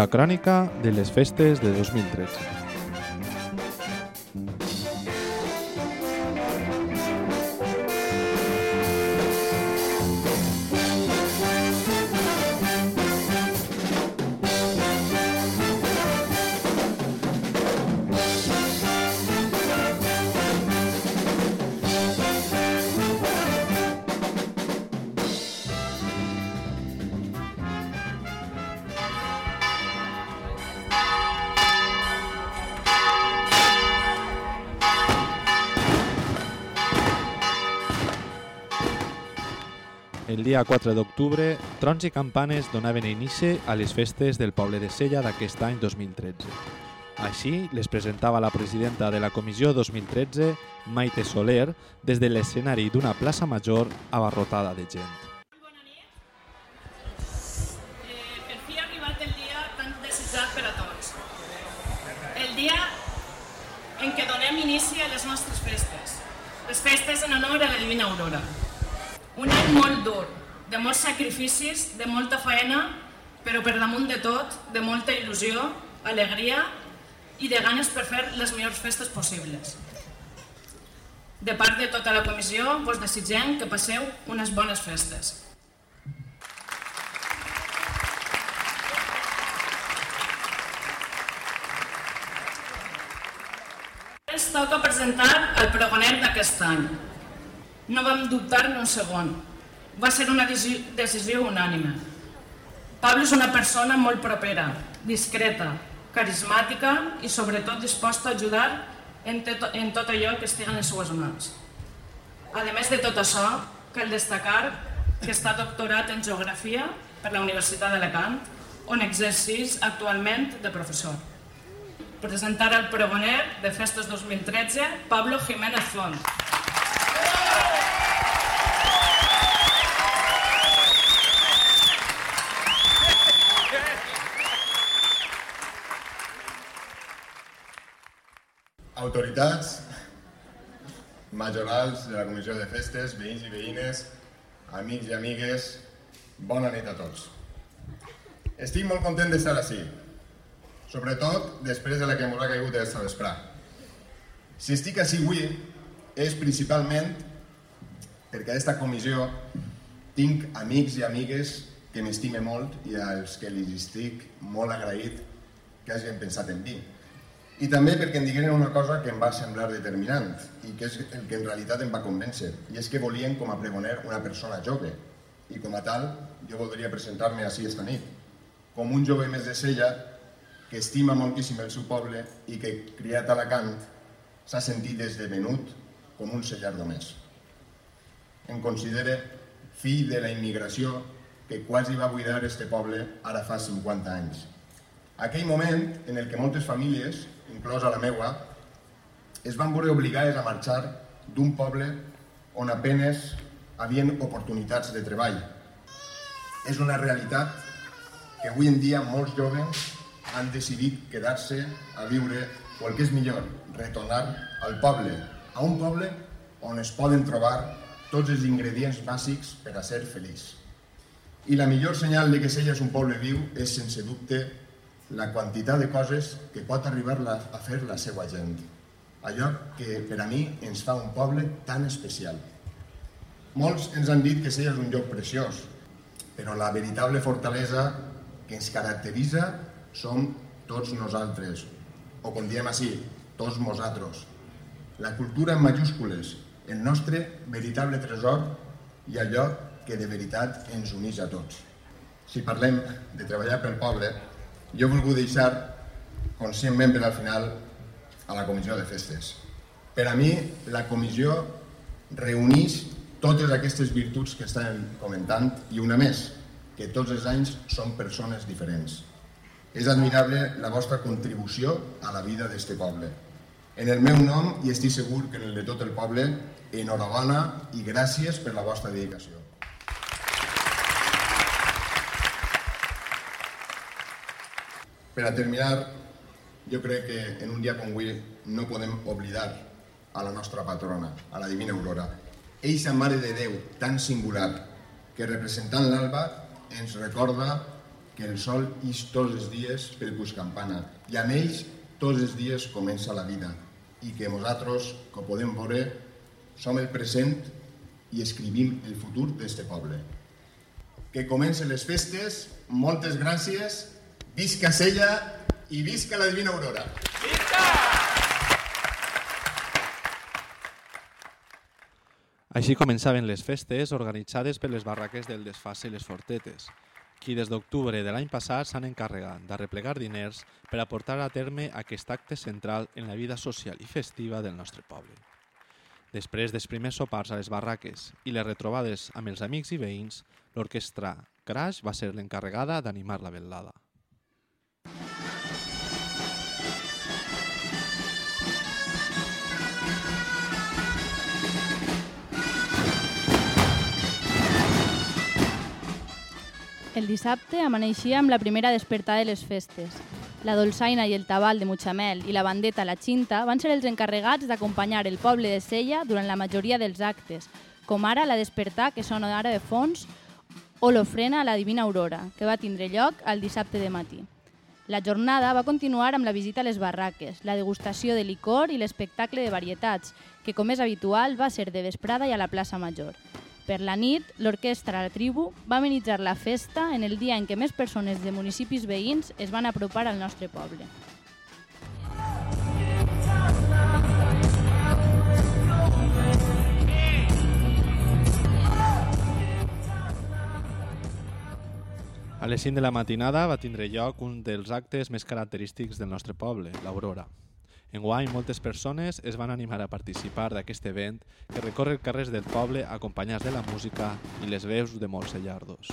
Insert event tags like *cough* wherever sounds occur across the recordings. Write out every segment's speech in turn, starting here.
la crònica de les festes de 2013. El dia 4 d'octubre, trons i campanes donaven inici a les festes del poble de Sella d'aquest any 2013. Així les presentava la presidenta de la comissió 2013, Maite Soler, des de l'escenari d'una plaça major abarrotada de gent. Arribat el dia tan per a tots. El dia en què donem inici a les nostres festes. Les festes en honor a la Divina Aurora. Un any molt dur, de molts sacrificis, de molta feina, però per damunt de tot, de molta il·lusió, alegria i de ganes per fer les millors festes possibles. De part de tota la comissió, vos desitgem que passeu unes bones festes. Ens toca presentar el pregoner d'aquest any. No vam dubtar ni un segon. Va ser una deci- decisió unànime. Pablo és una persona molt propera, discreta, carismàtica i sobretot disposta a ajudar en, tot, en tot allò que estigui en les seues mans. A més de tot això, cal destacar que està doctorat en Geografia per la Universitat d'Alacant, on exercís actualment de professor. Presentar el pregoner de Festes 2013, Pablo Jiménez Font. Autoritats, majorals de la Comissió de Festes, veïns i veïnes, amics i amigues, bona nit a tots. Estic molt content d'estar ací, sobretot després de la que m'ha caigut aquesta vesprà. Si estic ací avui és principalment perquè aquesta comissió tinc amics i amigues que m'estime molt i als que li estic molt agraït que hagin pensat en mi. I també perquè em digueren una cosa que em va semblar determinant i que és el que en realitat em va convèncer, i és que volien com a pregoner una persona jove. I com a tal, jo voldria presentar-me així esta nit, com un jove més de Sella que estima moltíssim el seu poble i que, criat a Alacant, s'ha sentit des de menut com un sellardo més. Em considere fill de la immigració que quasi va buidar este poble ara fa 50 anys. Aquell moment en el que moltes famílies, inclosa la meua, es van veure obligades a marxar d'un poble on apenes havien oportunitats de treball. És una realitat que avui en dia molts joves han decidit quedar-se a viure o el que és millor, retornar al poble, a un poble on es poden trobar tots els ingredients bàsics per a ser feliç. I la millor senyal de que Sella és un poble viu és, sense dubte, la quantitat de coses que pot arribar a fer la seva gent. Allò que per a mi ens fa un poble tan especial. Molts ens han dit que Sella és un lloc preciós, però la veritable fortalesa que ens caracteritza som tots nosaltres, o com diem així, tots nosaltres. La cultura en majúscules, el nostre veritable tresor i allò que de veritat ens uneix a tots. Si parlem de treballar pel poble, jo he volgut deixar conscientment per al final a la comissió de festes. Per a mi, la comissió reuneix totes aquestes virtuts que estan comentant i una més, que tots els anys són persones diferents. És admirable la vostra contribució a la vida d'este poble. En el meu nom, i estic segur que en el de tot el poble, enhorabona i gràcies per la vostra dedicació. Per a terminar, jo crec que en un dia com avui no podem oblidar a la nostra patrona, a la Divina Aurora. Eixa Mare de Déu tan singular que representant l'alba ens recorda que el sol ix tots els dies pel Campana i amb ells tots els dies comença la vida i que nosaltres, ho podem veure, som el present i escrivim el futur d'este poble. Que comencen les festes, moltes gràcies, visca Sella i visca la Divina Aurora. Visca! Així començaven les festes organitzades per les barraques del Desfase i les Fortetes, qui des d'octubre de l'any passat s'han encarregat d'arreplegar diners per a portar a terme aquest acte central en la vida social i festiva del nostre poble. Després dels primers sopars a les barraques i les retrobades amb els amics i veïns, l'orquestra Crash va ser l'encarregada d'animar la velada. El dissabte amaneixia amb la primera despertada de les festes. La dolçaina i el tabal de Mutxamel i la bandeta La Cinta van ser els encarregats d'acompanyar el poble de Sella durant la majoria dels actes, com ara la despertar que sona ara de fons o l'ofrena a la Divina Aurora, que va tindre lloc el dissabte de matí. La jornada va continuar amb la visita a les barraques, la degustació de licor i l'espectacle de varietats, que com és habitual va ser de vesprada i a la plaça Major. Per la nit, l'orquestra La Tribu va amenitzar la festa en el dia en què més persones de municipis veïns es van apropar al nostre poble. A les 5 de la matinada va tindre lloc un dels actes més característics del nostre poble, l'Aurora. Enguany, moltes persones es van animar a participar d'aquest event que recorre carrers del poble acompanyats de la música i les veus de molts cellardos.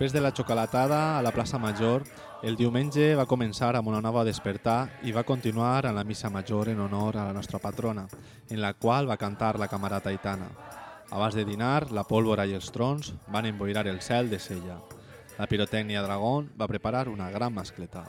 Després de la xocolatada a la plaça Major, el diumenge va començar amb una nova despertar i va continuar amb la missa major en honor a la nostra patrona, en la qual va cantar la camarata Aitana. Abans de dinar, la pólvora i els trons van emboirar el cel de Sella. La pirotècnia Dragón va preparar una gran mascletada.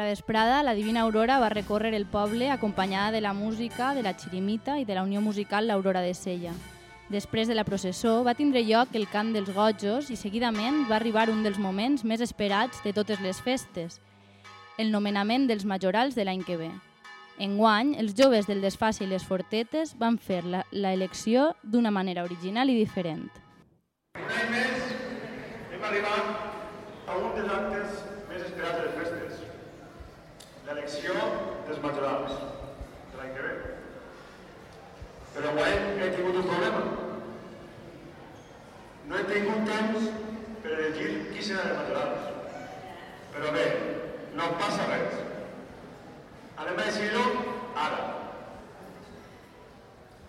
La vesprada, la Divina Aurora va recórrer el poble acompanyada de la música, de la xirimita i de la unió musical l'Aurora de Sella. Després de la processó va tindre lloc el cant dels gojos i seguidament va arribar un dels moments més esperats de totes les festes, el nomenament dels majorals de l'any que ve. Enguany, els joves del Desfàcia i les Fortetes van fer la elecció d'una manera original i diferent. Un any més hem arribat a un dels actes l'elecció dels majorals de l'any que ve. Però avui he tingut un problema. No he tingut temps per elegir qui serà els majorals. Però bé, no passa res. Anem a decidir-ho ara.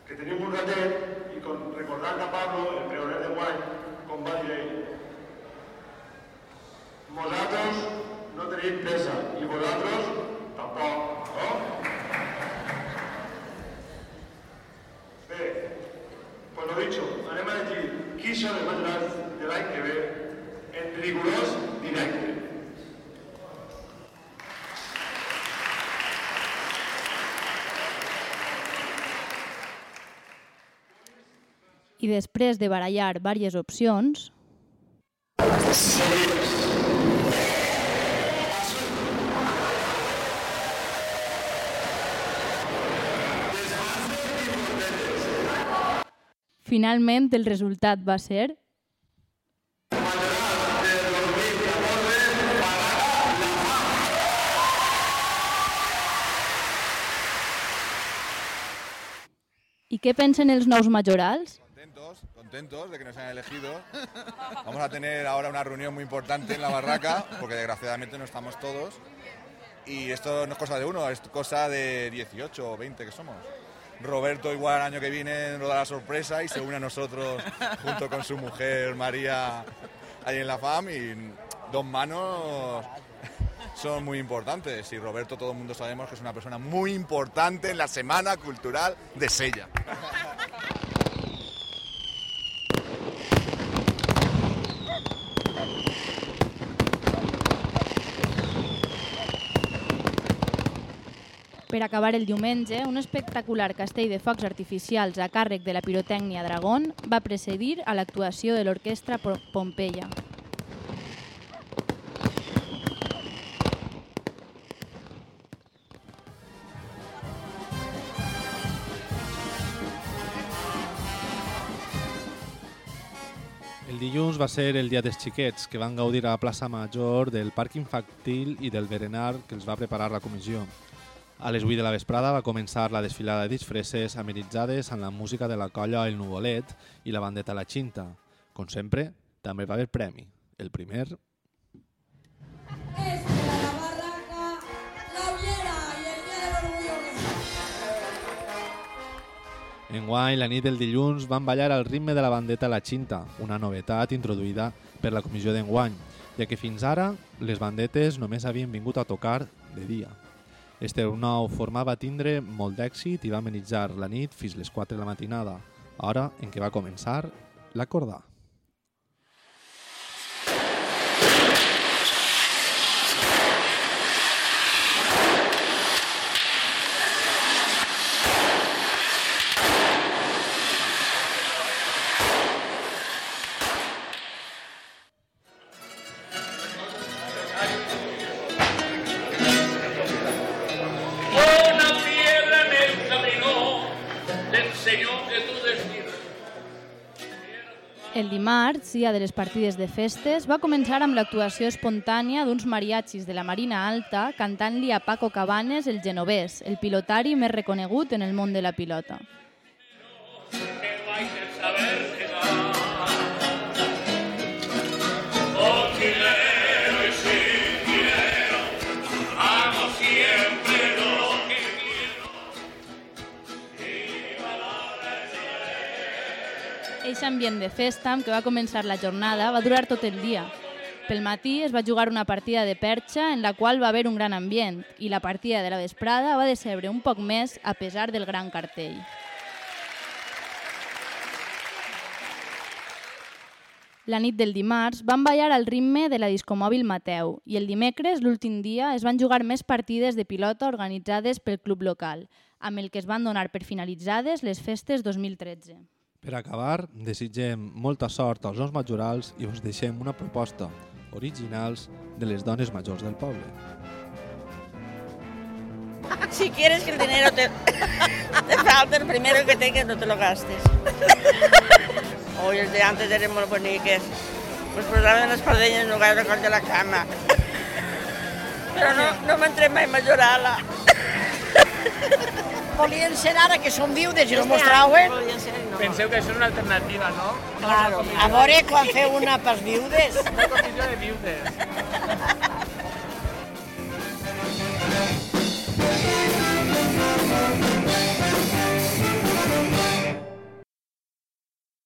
Que tenim un ratet i com recordant a Pablo, el pregoner de guany, com va dir ell. Nosaltres tinc pressa. I vosaltres, tampoc, no? Bé, pues lo dicho, anem a llegir qui són els més grans de l'any que ve en rigorós directe. I després de barallar diverses opcions, finalment el resultat va ser I què pensen els nous majorals? Contentos, contentos de que nos hayan elegido. Vamos a tener ahora una reunión muy importante en la barraca, porque desgraciadamente no estamos todos. Y esto no es cosa de uno, es cosa de 18 o 20 que somos. Roberto igual el año que viene nos da la sorpresa y se une a nosotros junto con su mujer María ahí en la FAM y dos manos son muy importantes y Roberto todo el mundo sabemos que es una persona muy importante en la Semana Cultural de Sella. Per acabar el diumenge, un espectacular castell de focs artificials a càrrec de la pirotècnia Dragón va precedir a l'actuació de l'orquestra Po- Pompeia. El dilluns va ser el dia dels xiquets, que van gaudir a la plaça Major del parc infantil i del berenar que els va preparar la comissió. A les 8 de la vesprada va començar la desfilada de disfresses amenitzades amb la música de la colla El Nuvolet i la bandeta La Cinta. Com sempre, també va haver premi. El primer, Es para la barraca, la Ullera y el Día del Orgullo Gay. Enguany, la nit del dilluns, van ballar al ritme de la bandeta La Cinta, una novetat introduïda per la comissió d'enguany, ja que fins ara les bandetes només havien vingut a tocar de dia. Este nou format va tindre molt d'èxit i va amenitzar la nit fins les 4 de la matinada, hora en què va començar l'acordar. El dimarts, dia de les partides de festes, va començar amb l'actuació espontània d'uns mariachis de la Marina Alta cantant-li a Paco Cabanes el genovès, el pilotari més reconegut en el món de la pilota. Eixe ambient de festa amb què va començar la jornada va durar tot el dia. Pel matí es va jugar una partida de perxa en la qual va haver un gran ambient i la partida de la vesprada va decebre un poc més a pesar del gran cartell. La nit del dimarts van ballar al ritme de la discomòbil Mateu i el dimecres, l'últim dia, es van jugar més partides de pilota organitzades pel club local, amb el que es van donar per finalitzades les festes 2013. Per acabar, desitgem molta sort als nous majorals i us deixem una proposta, originals de les dones majors del poble. *laughs* Si quieres que el dinero te, *coughs* te falte, el primero que tengas no te lo gastes. *laughs* Hoy el de antes eran muy boniques. Pues posaven les pardenyes en lugar de coll de la cama. *laughs* Però no, no m'entré mai a llorar-la. Volien ser ara que són viudes i no mos trauen. Penseu que això és una alternativa, no? Claro. A veure quan feu una pels viudes. Una comissió de viudes.